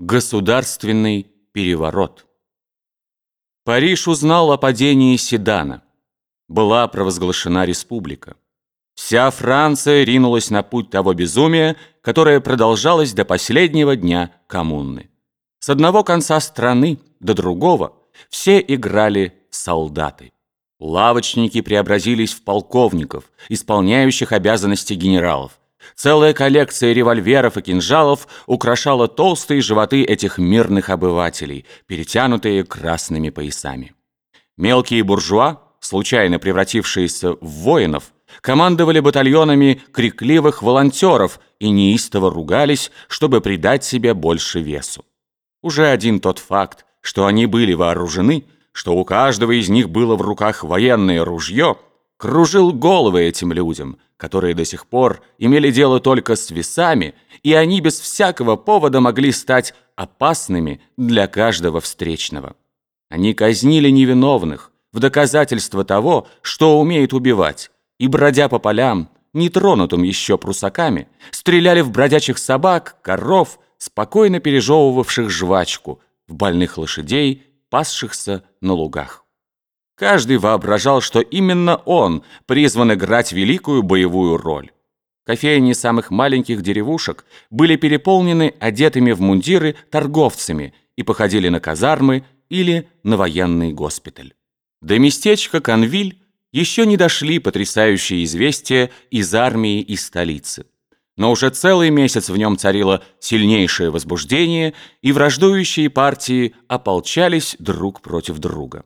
Государственный переворот. Париж узнал о падении Седана. Была провозглашена республика. Вся Франция ринулась на путь того безумия, которое продолжалось до последнего дня коммуны. С одного конца страны до другого все играли солдаты. Лавочники преобразились в полковников, исполняющих обязанности генералов. Целая коллекция револьверов и кинжалов украшала толстые животы этих мирных обывателей, перетянутые красными поясами. Мелкие буржуа, случайно превратившиеся в воинов, командовали батальонами крикливых волонтеров и неистово ругались, чтобы придать себе больше весу. Уже один тот факт, что они были вооружены, что у каждого из них было в руках военное ружье – кружил головы этим людям, которые до сих пор имели дело только с весами, и они без всякого повода могли стать опасными для каждого встречного. Они казнили невиновных в доказательство того, что умеют убивать, и, бродя по полям, нетронутым еще прусаками, стреляли в бродячих собак, коров, спокойно пережевывавших жвачку, в больных лошадей, пасшихся на лугах. Каждый воображал, что именно он призван играть великую боевую роль. Кофейни самых маленьких деревушек были переполнены одетыми в мундиры торговцами и походили на казармы или на военный госпиталь. До местечка Конвиль еще не дошли потрясающие известия из армии и столицы. Но уже целый месяц в нем царило сильнейшее возбуждение, и враждующие партии ополчались друг против друга.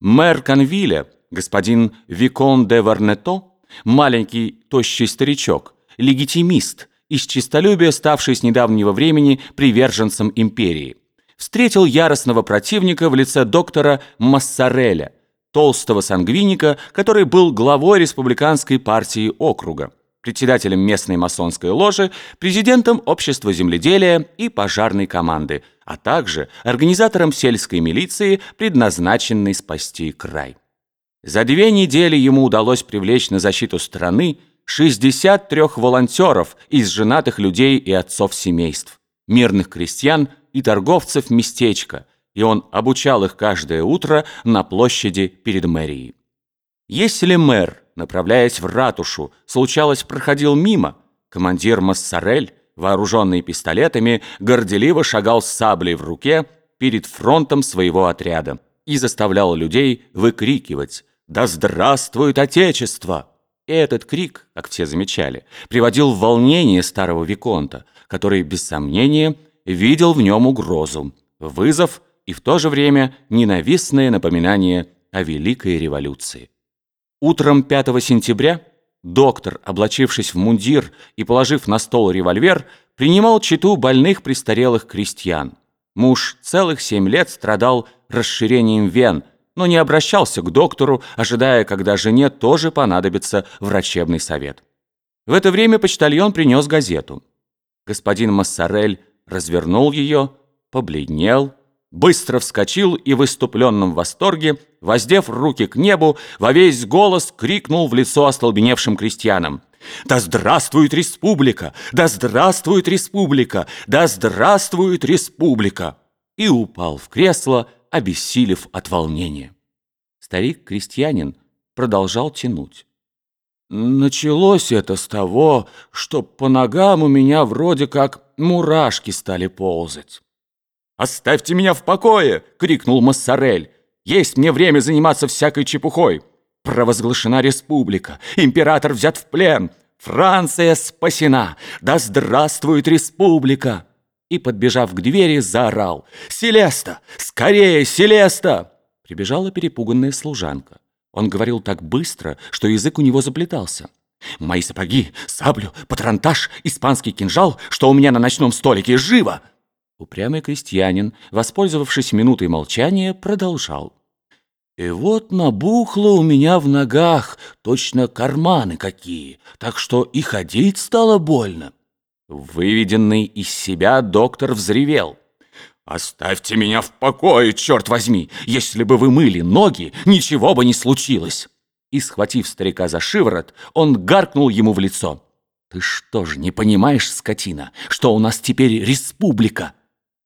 Мэр Конвиля, господин Викон де Варнето, маленький тощий старичок, легитимист, из честолюбия ставший с недавнего времени приверженцем империи, встретил яростного противника в лице доктора Массареля, толстого сангвиника, который был главой республиканской партии округа председателем местной масонской ложи, президентом общества земледелия и пожарной команды, а также организатором сельской милиции, предназначенной спасти край. За две недели ему удалось привлечь на защиту страны 63 волонтеров из женатых людей и отцов семейств, мирных крестьян и торговцев местечка, и он обучал их каждое утро на площади перед мэрией. Если мэр направляясь в ратушу, случалось, проходил мимо. Командир Массарель, вооруженный пистолетами, горделиво шагал с саблей в руке перед фронтом своего отряда и заставлял людей выкрикивать «Да здравствует Отечество!». И этот крик, как все замечали, приводил в волнение старого Виконта, который, без сомнения, видел в нем угрозу, вызов и в то же время ненавистное напоминание о Великой революции. Утром 5 сентября доктор, облачившись в мундир и положив на стол револьвер, принимал читу больных престарелых крестьян. Муж целых семь лет страдал расширением вен, но не обращался к доктору, ожидая, когда жене тоже понадобится врачебный совет. В это время почтальон принес газету. Господин Массарель развернул ее, побледнел, быстро вскочил и в выступленном восторге, воздев руки к небу, во весь голос крикнул в лицо остолбеневшим крестьянам. «Да здравствует республика! Да здравствует республика! Да здравствует республика!» И упал в кресло, обессилев от волнения. Старик-крестьянин продолжал тянуть. Началось это с того, что по ногам у меня вроде как мурашки стали ползать. «Оставьте меня в покое!» — крикнул Массарель. «Есть мне время заниматься всякой чепухой! Провозглашена республика! Император взят в плен! Франция спасена! Да здравствует республика!» И, подбежав к двери, заорал. «Селеста! Скорее, Селеста!» Прибежала перепуганная служанка. Он говорил так быстро, что язык у него заплетался. «Мои сапоги, саблю, патронтаж, испанский кинжал, что у меня на ночном столике, живо!» Упрямый крестьянин, воспользовавшись минутой молчания, продолжал. «И вот набухло у меня в ногах, точно карманы какие, так что и ходить стало больно». Выведенный из себя доктор взревел. «Оставьте меня в покое, черт возьми! Если бы вы мыли ноги, ничего бы не случилось!» И, схватив старика за шиворот, он гаркнул ему в лицо. «Ты что ж, не понимаешь, скотина, что у нас теперь республика?»